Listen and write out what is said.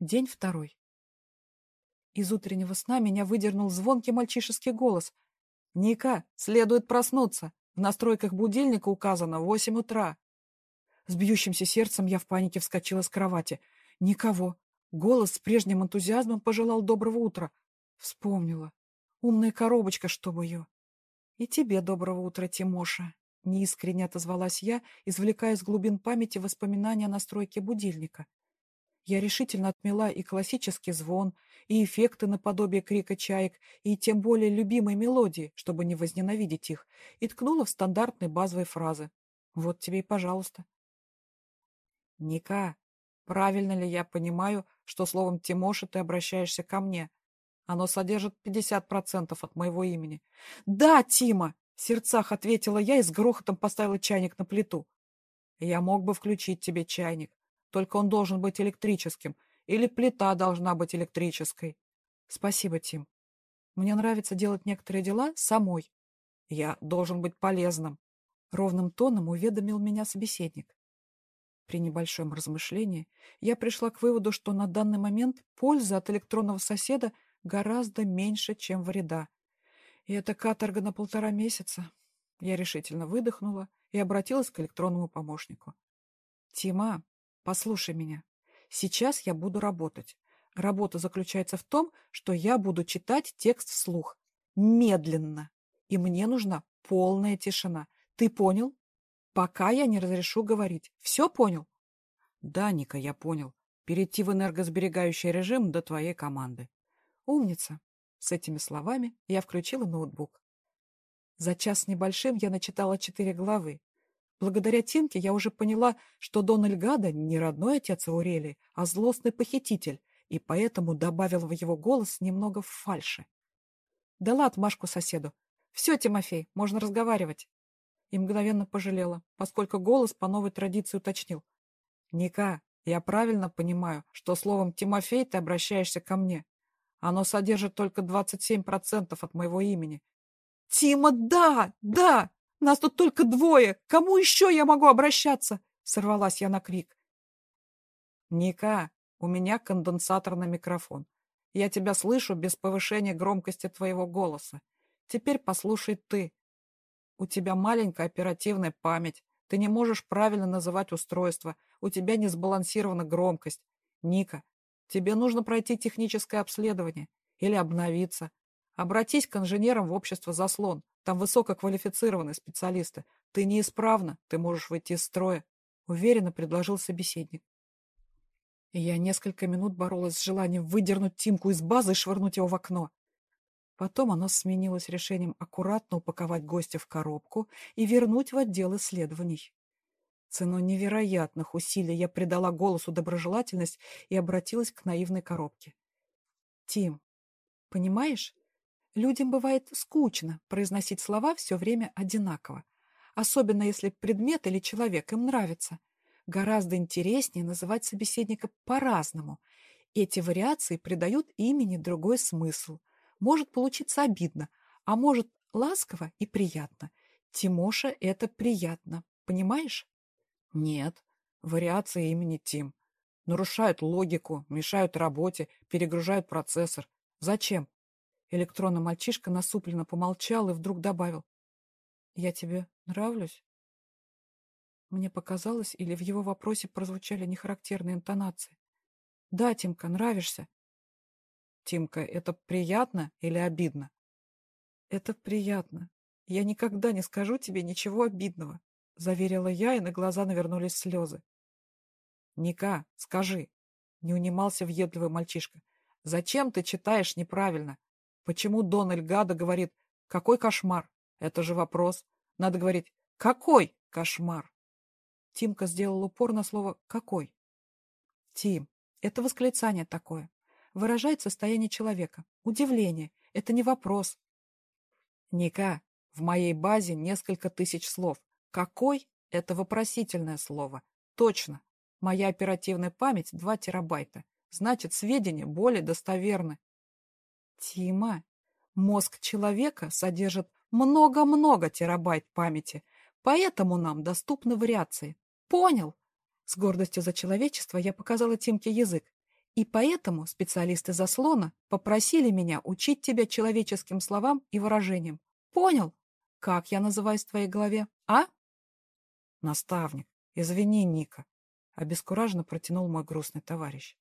День второй. Из утреннего сна меня выдернул звонкий мальчишеский голос. «Ника, следует проснуться. В настройках будильника указано восемь утра». С бьющимся сердцем я в панике вскочила с кровати. Никого. Голос с прежним энтузиазмом пожелал доброго утра. Вспомнила. Умная коробочка, чтобы ее. И тебе доброго утра, Тимоша. Неискренне отозвалась я, извлекая из глубин памяти воспоминания о настройке будильника. Я решительно отмела и классический звон, и эффекты наподобие крика чаек, и тем более любимые мелодии, чтобы не возненавидеть их, и ткнула в стандартные базовые фразы. Вот тебе и пожалуйста. Ника, правильно ли я понимаю, что словом Тимоша ты обращаешься ко мне? Оно содержит 50% от моего имени. Да, Тима! В сердцах ответила я и с грохотом поставила чайник на плиту. Я мог бы включить тебе чайник, только он должен быть электрическим, или плита должна быть электрической. Спасибо, Тим. Мне нравится делать некоторые дела самой. Я должен быть полезным. Ровным тоном уведомил меня собеседник. При небольшом размышлении я пришла к выводу, что на данный момент польза от электронного соседа гораздо меньше, чем вреда. И это каторга на полтора месяца. Я решительно выдохнула и обратилась к электронному помощнику. «Тима, Послушай меня. Сейчас я буду работать. Работа заключается в том, что я буду читать текст вслух. Медленно. И мне нужна полная тишина. Ты понял? Пока я не разрешу говорить. Все понял? Да, Ника, я понял. Перейти в энергосберегающий режим до твоей команды. Умница. С этими словами я включила ноутбук. За час небольшим я начитала четыре главы. Благодаря Тинке я уже поняла, что Дон Эльгада не родной отец Аурелии, а злостный похититель, и поэтому добавила в его голос немного фальши. Дала отмашку соседу. «Все, Тимофей, можно разговаривать». И мгновенно пожалела, поскольку голос по новой традиции уточнил. «Ника, я правильно понимаю, что словом «Тимофей» ты обращаешься ко мне? Оно содержит только 27% от моего имени». «Тима, да, да!» Нас тут только двое. Кому еще я могу обращаться? Сорвалась я на крик. Ника, у меня конденсатор на микрофон. Я тебя слышу без повышения громкости твоего голоса. Теперь послушай ты. У тебя маленькая оперативная память. Ты не можешь правильно называть устройство. У тебя не сбалансирована громкость. Ника, тебе нужно пройти техническое обследование или обновиться. Обратись к инженерам в общество «Заслон». Там высококвалифицированные специалисты. Ты неисправна, ты можешь выйти из строя. Уверенно предложил собеседник. И я несколько минут боролась с желанием выдернуть Тимку из базы и швырнуть его в окно. Потом оно сменилось решением аккуратно упаковать гостя в коробку и вернуть в отдел исследований. Ценой невероятных усилий я придала голосу доброжелательность и обратилась к наивной коробке. «Тим, понимаешь, Людям бывает скучно произносить слова все время одинаково, особенно если предмет или человек им нравится. Гораздо интереснее называть собеседника по-разному. Эти вариации придают имени другой смысл. Может получиться обидно, а может ласково и приятно. Тимоша — это приятно, понимаешь? Нет, вариации имени Тим. Нарушают логику, мешают работе, перегружают процессор. Зачем? Электронный мальчишка насупленно помолчал и вдруг добавил. «Я тебе нравлюсь?» Мне показалось, или в его вопросе прозвучали нехарактерные интонации. «Да, Тимка, нравишься». «Тимка, это приятно или обидно?» «Это приятно. Я никогда не скажу тебе ничего обидного», — заверила я, и на глаза навернулись слезы. «Ника, скажи», — не унимался въедливый мальчишка, — «зачем ты читаешь неправильно? Почему Дон Эльгадо говорит «какой кошмар»? Это же вопрос. Надо говорить «какой кошмар»? Тимка сделал упор на слово «какой». Тим, это восклицание такое. Выражает состояние человека. Удивление. Это не вопрос. Ника, в моей базе несколько тысяч слов. «Какой» — это вопросительное слово. Точно. Моя оперативная память — 2 терабайта. Значит, сведения более достоверны. Тима, мозг человека содержит много-много терабайт памяти, поэтому нам доступны вариации. Понял? С гордостью за человечество я показала Тимке язык. И поэтому специалисты заслона попросили меня учить тебя человеческим словам и выражениям. Понял? Как я называюсь в твоей голове, а? Наставник, извини, Ника. Обескураженно протянул мой грустный товарищ.